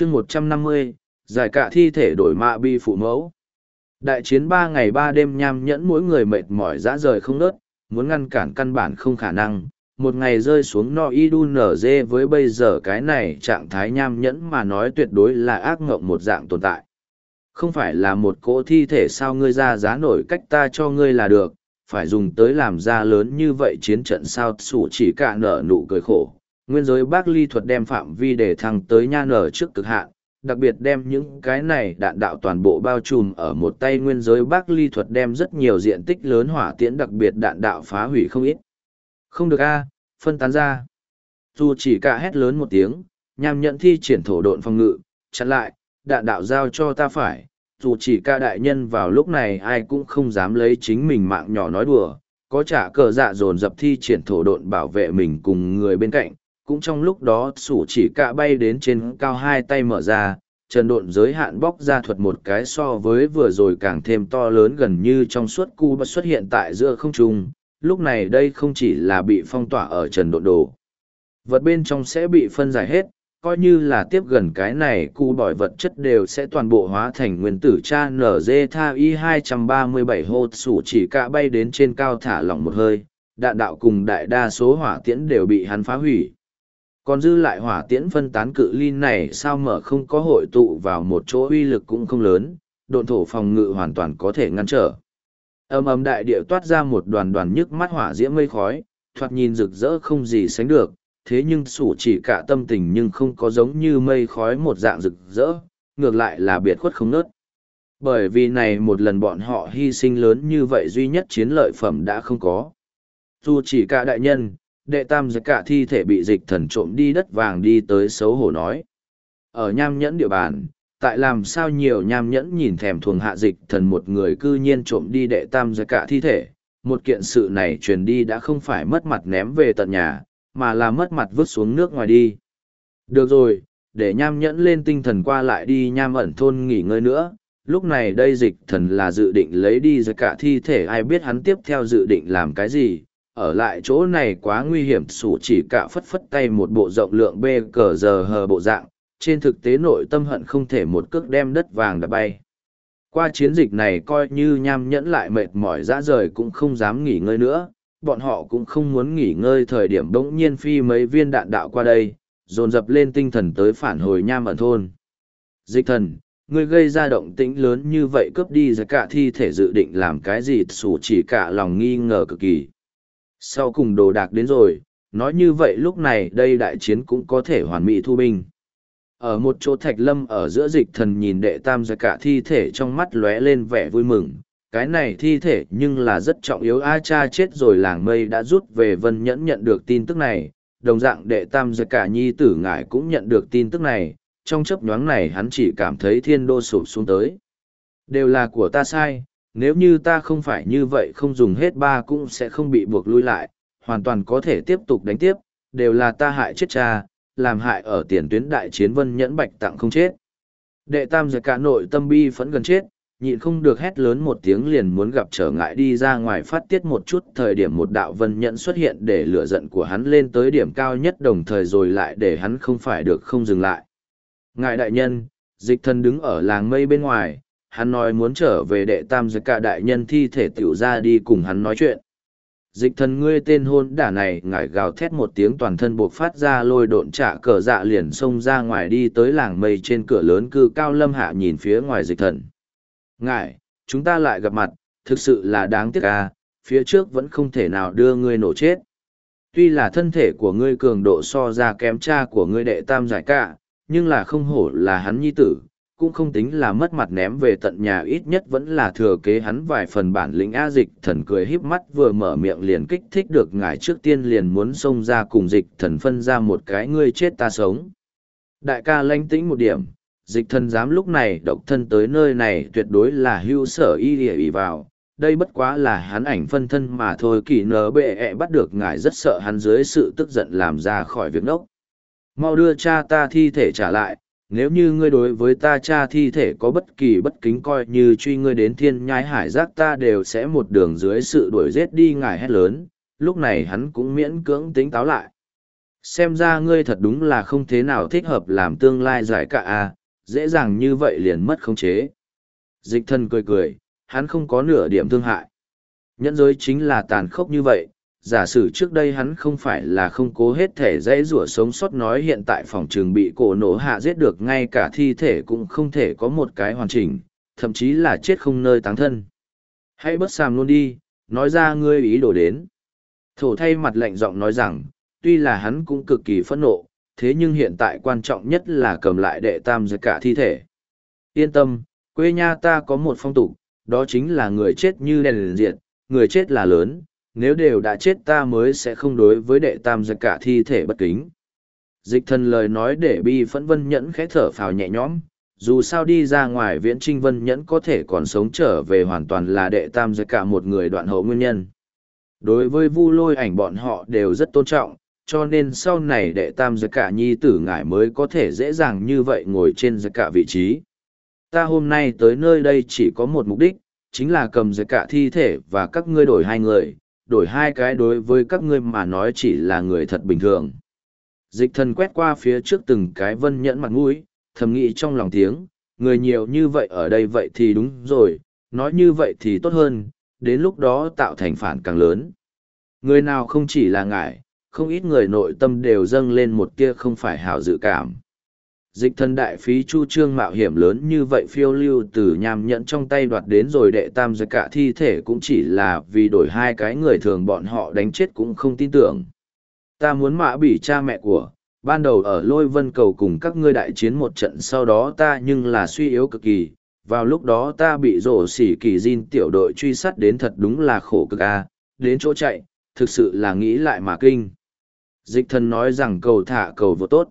chương một trăm năm mươi, giải cả thi thể đổi mạ bi phụ mẫu. Đại chiến ba ngày ba đêm nham nhẫn mỗi người mệt mỏi dã rời không nớt muốn ngăn cản căn bản không khả năng. Một ngày rơi xuống no y đu nở dê với bây giờ cái này trạng thái nham nhẫn mà nói tuyệt đối là ác ngộng một dạng tồn tại. Không phải là một cỗ thi thể sao ngươi ra giá nổi cách ta cho ngươi là được, phải dùng tới làm ra lớn như vậy chiến trận sao sủ chỉ cả nở nụ cười khổ nguyên giới bác ly thuật đem phạm vi để thăng tới nha nở trước cực hạn, đặc biệt đem những cái này đạn đạo toàn bộ bao trùm ở một tay nguyên giới bác ly thuật đem rất nhiều diện tích lớn hỏa tiễn đặc biệt đạn đạo phá hủy không ít. Không được a, phân tán ra. Dù chỉ cả hét lớn một tiếng nhằm nhận thi triển thổ độn phòng ngự, chặn lại, đạn đạo giao cho ta phải. Dù chỉ ca đại nhân vào lúc này ai cũng không dám lấy chính mình mạng nhỏ nói đùa, có trả cờ dạ dồn dập thi triển thổ độn bảo vệ mình cùng người bên cạnh cũng trong lúc đó sủ chỉ cạ bay đến trên cao hai tay mở ra, trần độn giới hạn bóc ra thuật một cái so với vừa rồi càng thêm to lớn gần như trong suốt cu bất xuất hiện tại giữa không trung, lúc này đây không chỉ là bị phong tỏa ở trần độn đồ. Vật bên trong sẽ bị phân giải hết, coi như là tiếp gần cái này cu bỏi vật chất đều sẽ toàn bộ hóa thành nguyên tử cha nz tha y 237 hô sủ chỉ cạ bay đến trên cao thả lỏng một hơi, đạn đạo cùng đại đa số hỏa tiễn đều bị hắn phá hủy còn dư lại hỏa tiễn phân tán cự ly này sao mở không có hội tụ vào một chỗ uy lực cũng không lớn, độn thổ phòng ngự hoàn toàn có thể ngăn trở. Ầm ầm đại địa toát ra một đoàn đoàn nhức mắt hỏa diễm mây khói, thoạt nhìn rực rỡ không gì sánh được, thế nhưng sủ chỉ cả tâm tình nhưng không có giống như mây khói một dạng rực rỡ, ngược lại là biệt khuất không nớt. Bởi vì này một lần bọn họ hy sinh lớn như vậy duy nhất chiến lợi phẩm đã không có. Dù chỉ cả đại nhân đệ tam giới cả thi thể bị dịch thần trộm đi đất vàng đi tới xấu hổ nói. Ở nham nhẫn địa bàn, tại làm sao nhiều nham nhẫn nhìn thèm thuồng hạ dịch thần một người cư nhiên trộm đi đệ tam giới cả thi thể. Một kiện sự này truyền đi đã không phải mất mặt ném về tận nhà, mà là mất mặt vứt xuống nước ngoài đi. Được rồi, để nham nhẫn lên tinh thần qua lại đi nham ẩn thôn nghỉ ngơi nữa. Lúc này đây dịch thần là dự định lấy đi giới cả thi thể ai biết hắn tiếp theo dự định làm cái gì, ở lại chỗ này quá nguy hiểm, sủ chỉ cả phất phất tay một bộ rộng lượng bê cờ giờ hờ bộ dạng. Trên thực tế nội tâm hận không thể một cước đem đất vàng đã bay. Qua chiến dịch này coi như nham nhẫn lại mệt mỏi dã rời cũng không dám nghỉ ngơi nữa. Bọn họ cũng không muốn nghỉ ngơi thời điểm bỗng nhiên phi mấy viên đạn đạo qua đây, dồn dập lên tinh thần tới phản hồi nham ẩn thôn. Dịch thần, ngươi gây ra động tĩnh lớn như vậy cướp đi ra cả thi thể dự định làm cái gì? Sủ chỉ cả lòng nghi ngờ cực kỳ sau cùng đồ đạc đến rồi, nói như vậy lúc này đây đại chiến cũng có thể hoàn mỹ thu binh. Ở một chỗ thạch lâm ở giữa dịch thần nhìn đệ tam ra cả thi thể trong mắt lóe lên vẻ vui mừng. Cái này thi thể nhưng là rất trọng yếu A cha chết rồi làng mây đã rút về vân nhẫn nhận được tin tức này. Đồng dạng đệ tam ra cả nhi tử ngải cũng nhận được tin tức này. Trong chấp nhoáng này hắn chỉ cảm thấy thiên đô sụp xuống tới. Đều là của ta sai, nếu như ta không phải như vậy không dùng hết ba cũng sẽ không bị buộc lui lại, hoàn toàn có thể tiếp tục đánh tiếp, đều là ta hại chết cha, làm hại ở tiền tuyến đại chiến vân nhẫn bạch tặng không chết. Đệ tam giật cả nội tâm bi phẫn gần chết, nhịn không được hét lớn một tiếng liền muốn gặp trở ngại đi ra ngoài phát tiết một chút thời điểm một đạo vân nhẫn xuất hiện để lửa giận của hắn lên tới điểm cao nhất đồng thời rồi lại để hắn không phải được không dừng lại. Ngài đại nhân, dịch thần đứng ở làng mây bên ngoài, hắn nói muốn trở về đệ tam giới cả đại nhân thi thể tiểu ra đi cùng hắn nói chuyện. Dịch thần ngươi tên hôn đả này ngải gào thét một tiếng toàn thân buộc phát ra lôi độn trả cờ dạ liền xông ra ngoài đi tới làng mây trên cửa lớn cư cao lâm hạ nhìn phía ngoài dịch thần. Ngải, chúng ta lại gặp mặt, thực sự là đáng tiếc à, phía trước vẫn không thể nào đưa ngươi nổ chết. Tuy là thân thể của ngươi cường độ so ra kém cha của ngươi đệ tam giải cả, nhưng là không hổ là hắn nhi tử, cũng không tính là mất mặt ném về tận nhà ít nhất vẫn là thừa kế hắn vài phần bản lĩnh A dịch thần cười híp mắt vừa mở miệng liền kích thích được ngài trước tiên liền muốn xông ra cùng dịch thần phân ra một cái ngươi chết ta sống. Đại ca lanh tĩnh một điểm, dịch thần dám lúc này độc thân tới nơi này tuyệt đối là hưu sở y địa ý vào. Đây bất quá là hắn ảnh phân thân mà thôi kỳ nở bệ ẹ bắt được ngài rất sợ hắn dưới sự tức giận làm ra khỏi việc nốc. Mau đưa cha ta thi thể trả lại, nếu như ngươi đối với ta cha thi thể có bất kỳ bất kính coi như truy ngươi đến thiên nhai hải giác ta đều sẽ một đường dưới sự đuổi giết đi ngài hét lớn lúc này hắn cũng miễn cưỡng tính táo lại Xem ra ngươi thật đúng là không thế nào thích hợp làm tương lai giải cả a dễ dàng như vậy liền mất khống chế. Dịch thân cười cười, hắn không có nửa điểm thương hại. Nhẫn giới chính là tàn khốc như vậy, giả sử trước đây hắn không phải là không cố hết thể dãy rủa sống sót nói hiện tại phòng trường bị cổ nổ hạ giết được ngay cả thi thể cũng không thể có một cái hoàn chỉnh, thậm chí là chết không nơi táng thân. Hãy bất sàm luôn đi, nói ra ngươi ý đồ đến. Thổ thay mặt lạnh giọng nói rằng, tuy là hắn cũng cực kỳ phẫn nộ, thế nhưng hiện tại quan trọng nhất là cầm lại đệ tam giật cả thi thể. Yên tâm, quê nha ta có một phong tục, đó chính là người chết như đèn liền diện, người chết là lớn, nếu đều đã chết ta mới sẽ không đối với đệ tam giật cả thi thể bất kính. Dịch thần lời nói để bi phẫn vân nhẫn khẽ thở phào nhẹ nhõm, dù sao đi ra ngoài viễn trinh vân nhẫn có thể còn sống trở về hoàn toàn là đệ tam giật cả một người đoạn hậu nguyên nhân. Đối với vu lôi ảnh bọn họ đều rất tôn trọng, cho nên sau này đệ tam giật cả nhi tử ngải mới có thể dễ dàng như vậy ngồi trên giật cả vị trí. Ta hôm nay tới nơi đây chỉ có một mục đích, chính là cầm giật cả thi thể và các ngươi đổi hai người, đổi hai cái đối với các ngươi mà nói chỉ là người thật bình thường. Dịch thần quét qua phía trước từng cái vân nhẫn mặt mũi, thầm nghĩ trong lòng tiếng, người nhiều như vậy ở đây vậy thì đúng rồi, nói như vậy thì tốt hơn, đến lúc đó tạo thành phản càng lớn. Người nào không chỉ là ngại, không ít người nội tâm đều dâng lên một tia không phải hảo dự cảm. Dịch thần đại phí chu trương mạo hiểm lớn như vậy phiêu lưu từ nham nhẫn trong tay đoạt đến rồi đệ tam giật cả thi thể cũng chỉ là vì đổi hai cái người thường bọn họ đánh chết cũng không tin tưởng. Ta muốn mã bỉ cha mẹ của, ban đầu ở lôi vân cầu cùng các ngươi đại chiến một trận sau đó ta nhưng là suy yếu cực kỳ, vào lúc đó ta bị rổ xỉ kỳ diên tiểu đội truy sát đến thật đúng là khổ cực a đến chỗ chạy, thực sự là nghĩ lại mà kinh. Dịch thần nói rằng cầu thả cầu vô tốt.